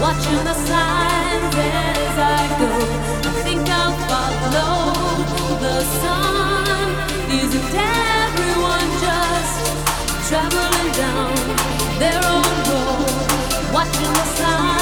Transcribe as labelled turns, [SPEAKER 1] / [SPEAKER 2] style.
[SPEAKER 1] Watching the signs as I go. I think I'll follow the sun. Isn't everyone just traveling down their own road, watching the signs